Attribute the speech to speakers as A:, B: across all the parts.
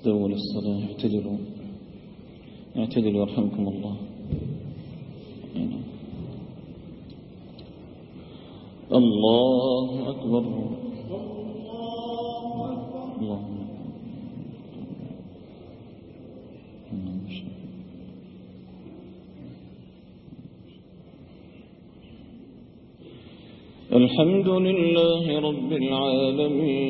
A: استووا للصلاة اعتدلوا. اعتدلوا يرحمكم الله. الله أكبر. الله الحمد لله رب العالمين.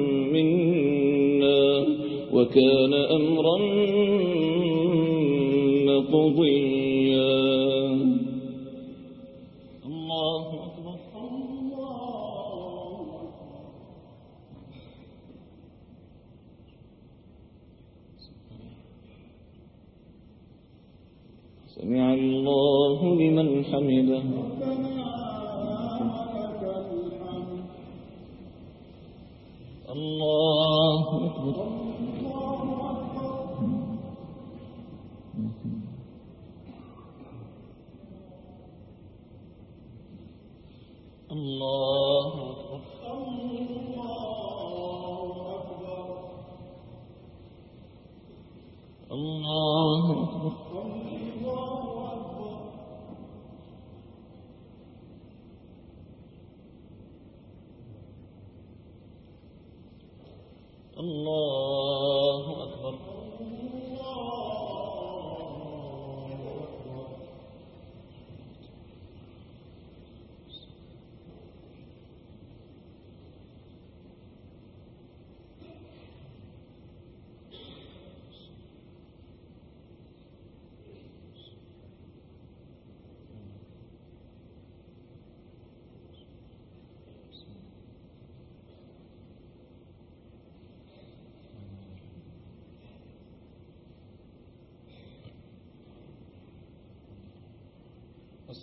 A: منا وكان أمرا مقضيا. الله سمع الله لمن حمده. اللہ اکبر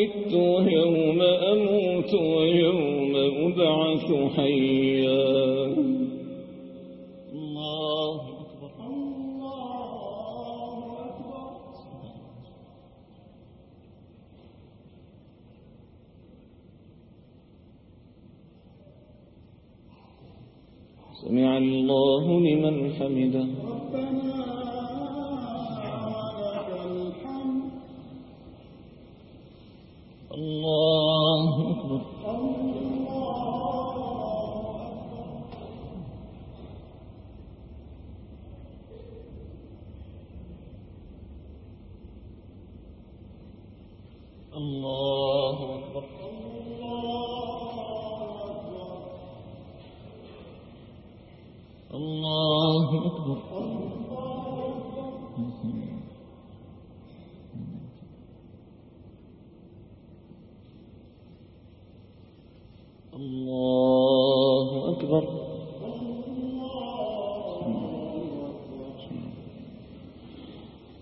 A: مت ويوم أموت ويوم أبعث حيا.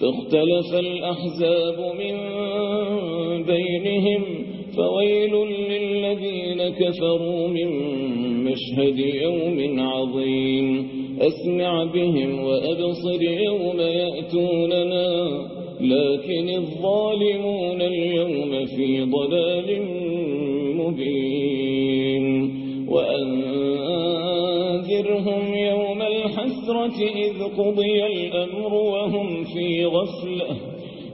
A: فاختلف الأحزاب من بينهم فويل للذين كفروا من مشهد يوم عظيم. أسمع بهم وأبصر يوم يأتوننا لكن الظالمون اليوم في ضلال مبين. قضي الأمر وهم في غفلة.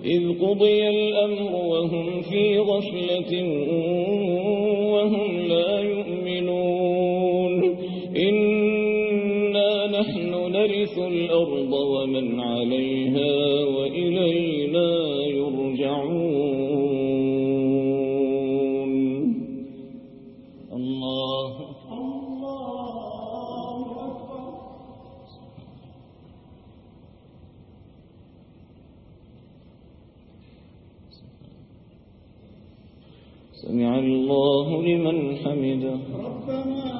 A: إذ قضي الأمر وهم في غفلة وهم لا يؤمنون. إنا نحن نرث الأرض ومن عليها وإلينا يرجعون. الله الله لمن حمده.
B: ربنا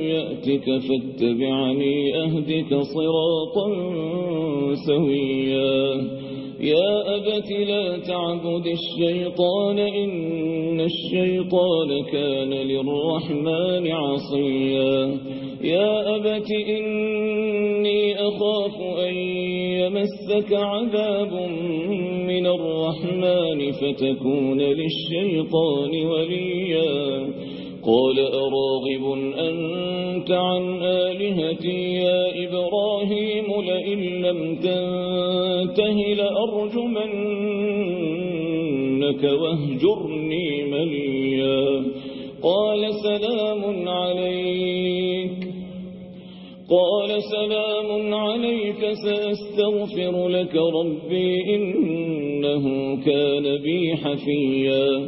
A: ربك فاتبعني أهدك صراطا سويا. يا أبت لا تعبد الشيطان إن الشيطان كان للرحمن عصيا. يا أبت إني أخاف أن يمسك عذاب من الرحمن فتكون للشيطان وليا. قال أراغب أنت عن آلهتي يا إبراهيم لئن لم تنتهي لأرجمنك واهجرني مليا قال سلام عليك قال سلام عليك سأستغفر لك ربي إنه كان بي حفيا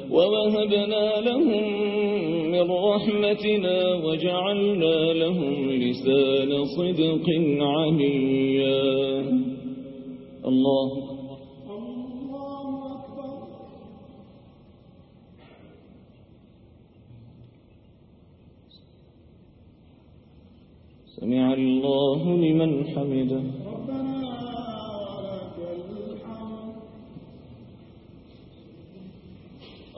A: ووهبنا لهم من رحمتنا وجعلنا لهم لسان صدق عليا الله سمع الله لمن حمده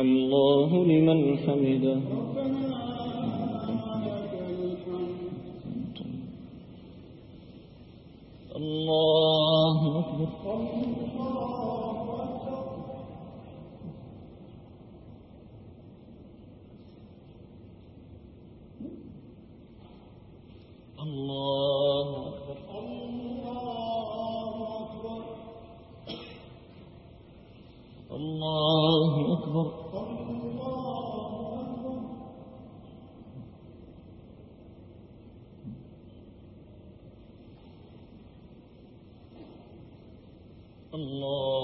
A: الله لمن حمده الله أكبر الله اللہ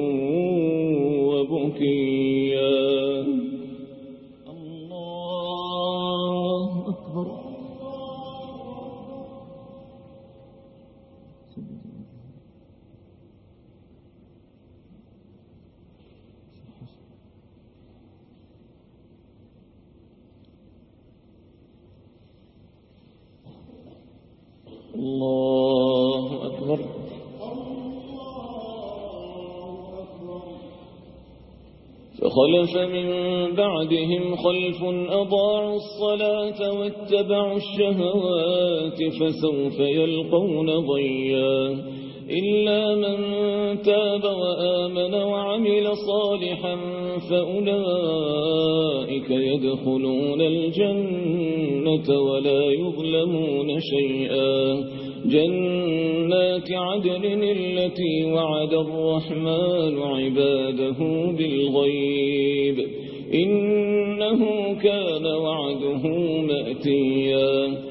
A: فخلف من بعدهم خلف أضاعوا الصلاة واتبعوا الشهوات فسوف يلقون ضياً إلا من تاب وآمن وعمل صالحا فأولئك يدخلون الجنة ولا يظلمون شيئا. جنات عدل التي وعد الرحمن عباده بالغيب. إنه كان وعده مأتيا.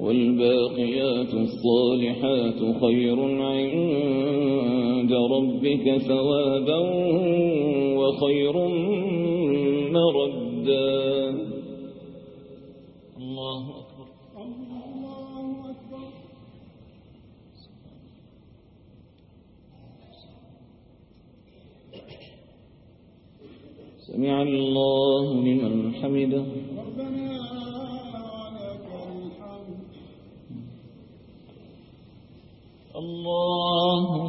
A: والباقيات الصالحات خير عند ربك ثوابا وخير مردا. الله أكبر. سمع الله لمن حمده. الله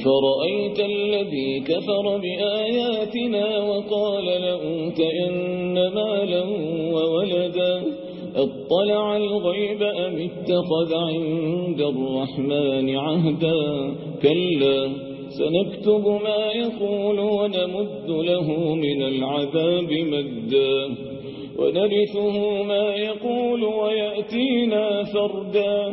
A: أفرأيت الذي كفر بآياتنا وقال لأوتئن مالا وولدا اطلع الغيب أم اتخذ عند الرحمن عهدا كلا سنكتب ما يقول ونمد له من العذاب مدا ونرثه ما يقول ويأتينا فردا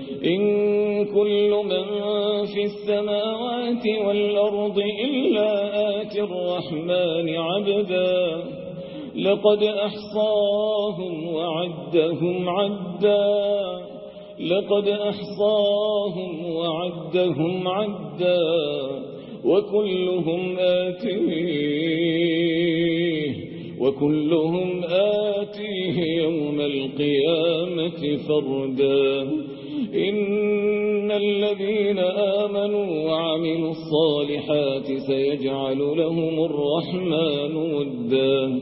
A: إن كل من في السماوات والأرض إلا آتي الرحمن عبدا. لقد أحصاهم وعدهم عدا. لقد أحصاهم وعدهم عدا. وكلهم آتيه. وكلهم آتيه يوم القيامة فردا. إن الذين آمنوا وعملوا الصالحات سيجعل لهم الرحمن ودا.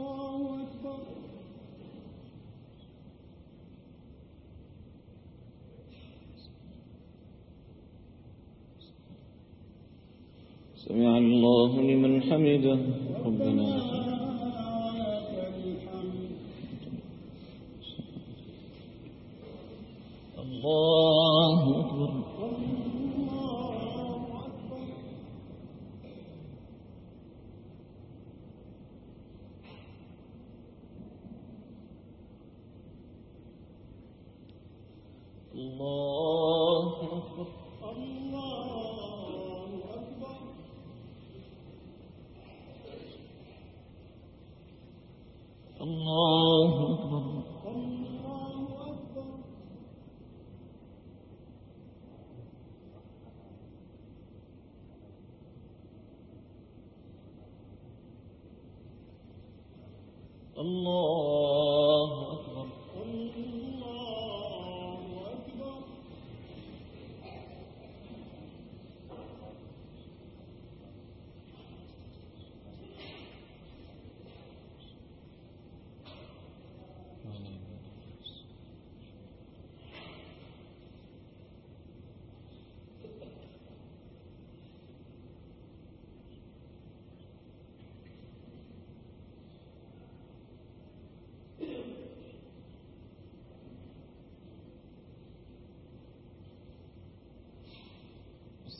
A: سمع الله لمن حمده. ربنا. الله